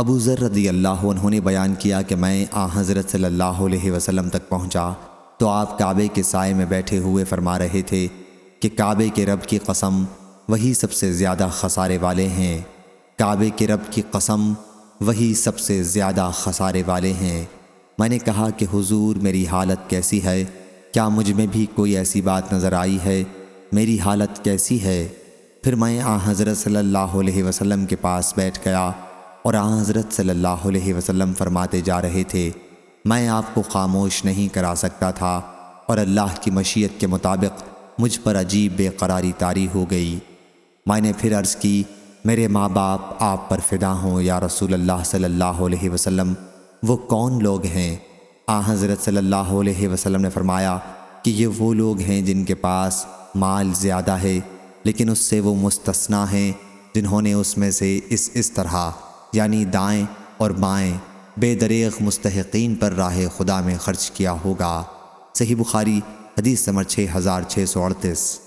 ابو ذر رضی اللہ عنہ نے بیان کیا کہ میں آ حضرت صلی اللہ علیہ وسلم تک پہنچا تو آپ کعبے کے سائے میں بیٹھے ہوئے فرما رہے تھے کہ کعبے کے رب کی قسم وہی سب سے زیادہ خسارے والے ہیں۔ کعبے کے رب کی قسم وہی سب سے زیادہ خسارے والے ہیں۔ میں نے کہا کہ حضور میری حالت کیسی ہے؟ کیا مجھ میں بھی کوئی ایسی بات نظر آئی ہے؟ میری حالت کیسی ہے؟ پھر میں آ حضرت صلی اللہ علیہ وسلم کے پاس بیٹھ گیا اور آ حضرت صلی اللہ علیہ وسلم فرماتے جا رہے تھے، میں آپ کو خاموش نہیں کرا سکتا تھا اور اللہ کی مشیت کے مطابق مجھ پر عجیب بے قراری طاری ہو گئی۔ میں نے پھر عرض کی، میرے ماں باپ آپ پر فدا ہوں، یا رسول اللہ صلی اللہ علیہ وسلم، وہ کون لوگ ہیں؟ آ حضرت صلی اللہ علیہ وسلم نے فرمایا کہ یہ وہ لوگ ہیں جن کے پاس مال زیادہ ہے، لیکن اس سے وہ مستثنا ہیں جنہوں نے اس میں سے اس اس طرح یعنی دائیں اور بائیں بے دریغ مستحقین پر راہ خدا میں خرچ کیا ہوگا۔ صحیح بخاری، حدیث نمبر 6638